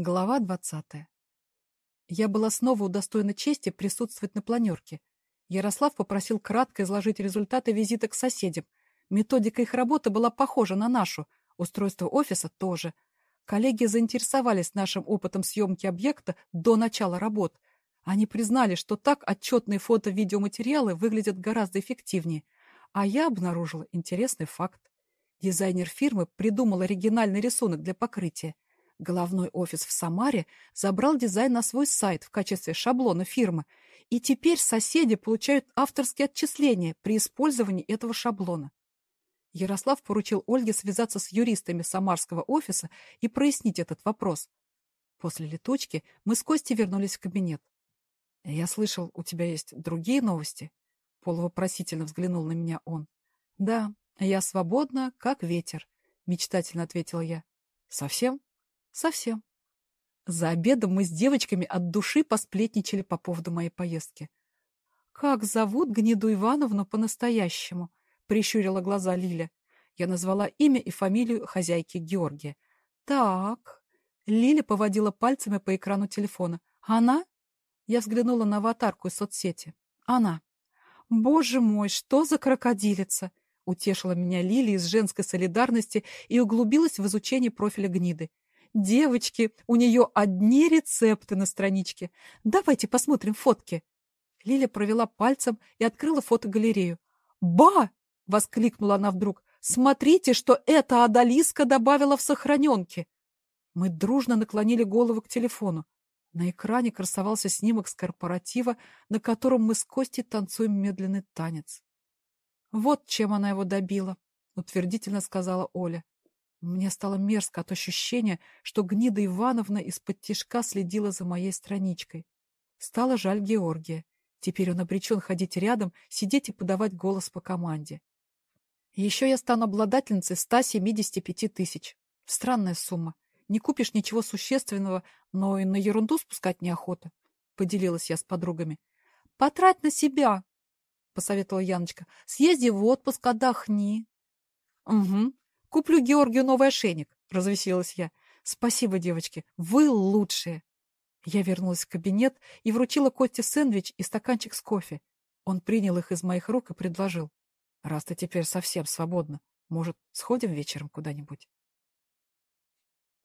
Глава двадцатая. Я была снова удостоена чести присутствовать на планерке. Ярослав попросил кратко изложить результаты визита к соседям. Методика их работы была похожа на нашу, устройство офиса тоже. Коллеги заинтересовались нашим опытом съемки объекта до начала работ. Они признали, что так отчетные фото-видеоматериалы выглядят гораздо эффективнее. А я обнаружила интересный факт. Дизайнер фирмы придумал оригинальный рисунок для покрытия. Головной офис в Самаре забрал дизайн на свой сайт в качестве шаблона фирмы, и теперь соседи получают авторские отчисления при использовании этого шаблона. Ярослав поручил Ольге связаться с юристами самарского офиса и прояснить этот вопрос. После летучки мы с Костей вернулись в кабинет. «Я слышал, у тебя есть другие новости?» Полувопросительно взглянул на меня он. «Да, я свободна, как ветер», — мечтательно ответила я. «Совсем?» Совсем. За обедом мы с девочками от души посплетничали по поводу моей поездки. «Как зовут Гниду Ивановну по-настоящему?» — прищурила глаза Лиля. Я назвала имя и фамилию хозяйки Георгия. «Так...» Лиля поводила пальцами по экрану телефона. «Она?» Я взглянула на аватарку из соцсети. «Она». «Боже мой, что за крокодилица!» Утешила меня Лиля из женской солидарности и углубилась в изучение профиля гниды. Девочки, у нее одни рецепты на страничке. Давайте посмотрим фотки. Лиля провела пальцем и открыла фотогалерею. «Ба!» — воскликнула она вдруг. «Смотрите, что эта Адалиска добавила в сохраненке!» Мы дружно наклонили голову к телефону. На экране красовался снимок с корпоратива, на котором мы с Костей танцуем медленный танец. «Вот чем она его добила», — утвердительно сказала Оля. Мне стало мерзко от ощущения, что гнида Ивановна из-под тишка следила за моей страничкой. Стало жаль Георгия. Теперь он обречен ходить рядом, сидеть и подавать голос по команде. Еще я стану обладательницей 175 тысяч. Странная сумма. Не купишь ничего существенного, но и на ерунду спускать неохота. Поделилась я с подругами. Потрать на себя, посоветовала Яночка. Съезди в отпуск, отдохни. Угу, Куплю Георгию новый ошейник, — развеселилась я. Спасибо, девочки, вы лучшие. Я вернулась в кабинет и вручила Косте сэндвич и стаканчик с кофе. Он принял их из моих рук и предложил. Раз ты теперь совсем свободна, может, сходим вечером куда-нибудь?